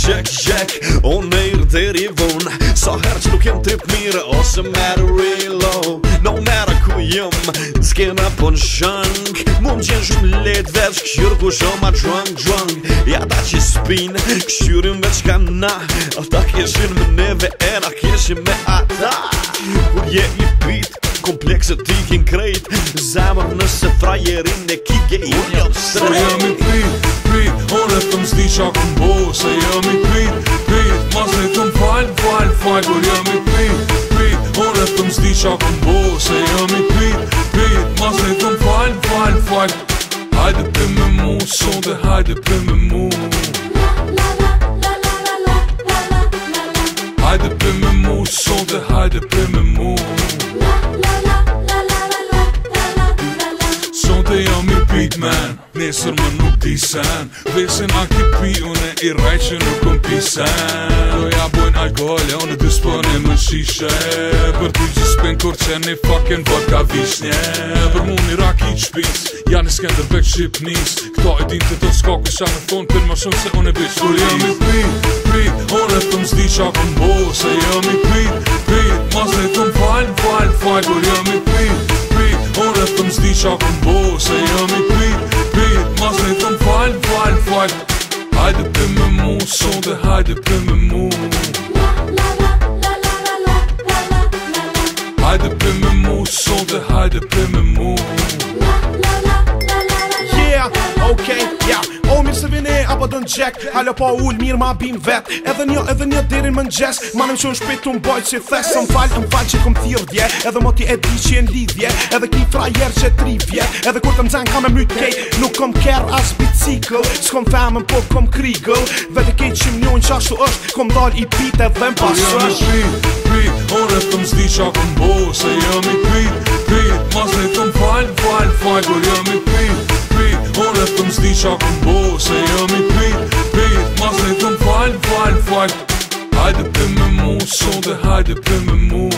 Shek, shek, on me irë dheri vun Sa herë që nuk jem trip mirë Ose me të No matter ku jem Skena po në shank Mu më qenë shumë let veç Këshyrë ku shumë a drunk, drunk Ja ta që spin Këshyrën veç ka na Ata kjeshin me neve E na kjeshin me ata Kur je i pit Komplekse ti kin krejt Zemër nëse frajerin e kike Unë jam strejt Unë jam i pit, pit Unë e të mësti qa Po jam i pit, pit, po rrëpëm s'di qa këmbo Se jam i pit, pit, ma se këm fajn, fajn, fajn Hajde për më më, s'o dhe hajde për më më La, la, la, la, la, la, la, la, la Hajde për më më, s'o dhe hajde për më më nesër më nuk disen Vesin a ki pi i rej që nuk këm pisen Doja bojnë E unë dy e më shishe Për t'u gjithë s'pen kur që një fucking vodka vishnje Për mu një rak i qpis Janë i skender vek shqipnis Këta e din të të s'ka ku isha në fond Për më shumë se unë e bitch Kur jam i pit, pit Unë e të më zdi qa këm bo Se jam i pit, pit Mas të më Fal, fal fajn Kur jam i pit, pit Unë e të më zdi qa këm bo Se jam i monde hade pumemor Hade pumemor, sonde hade pumemor në gjek Halo pa ull mirë ma bim vet Edhe një edhe një derin më në gjes Ma në më qënë shpet të mboj që thes Së më falë më falë që kom thirë dje Edhe moti e di që e lidhje Edhe ki frajer që tri vje Edhe kur të më zanë kam e mytë kej Nuk kom kërë as bicikl Së kom femën po kom krigl Vete kej që më njojnë që është Kom dal i pite dhe më pasë po Ore jam i pit, pit po pit, Ore të më zdi qa këm mu Shon dhe hajde për me mu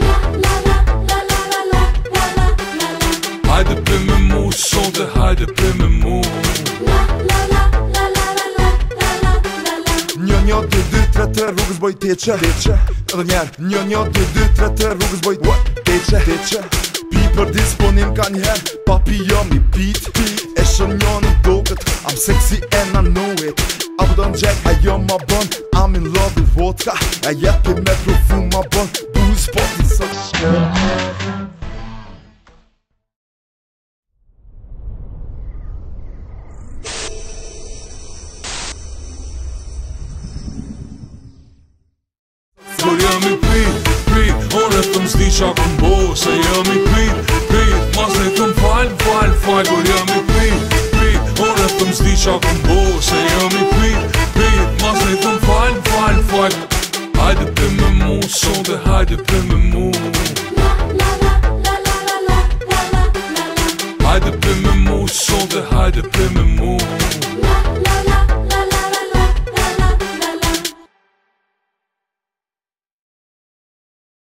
La la la la la la la la la la Hajde për me mu Shon dhe hajde për me mu La la la la la la la la la la la Një një dhe dhe të rrugës boj teqe që Edhe njerë Një një dhe dhe të rrugës boj të Dhe që Pi për disponim ka njerë Papi jam i pit Pi E shëm një në doket Am seksi e në I am my bun I'm in love with water I yep in metro full my bun Booze fucking such yeah. i bo Se jam i prit, prit Mas ne këm fal, fal, fal Kur jam i prit, prit thëm zdi qa bo Se jam i fun. Hide up in mijn mond zonder La la la la la la la in mijn mond zonder hide up in mijn mond.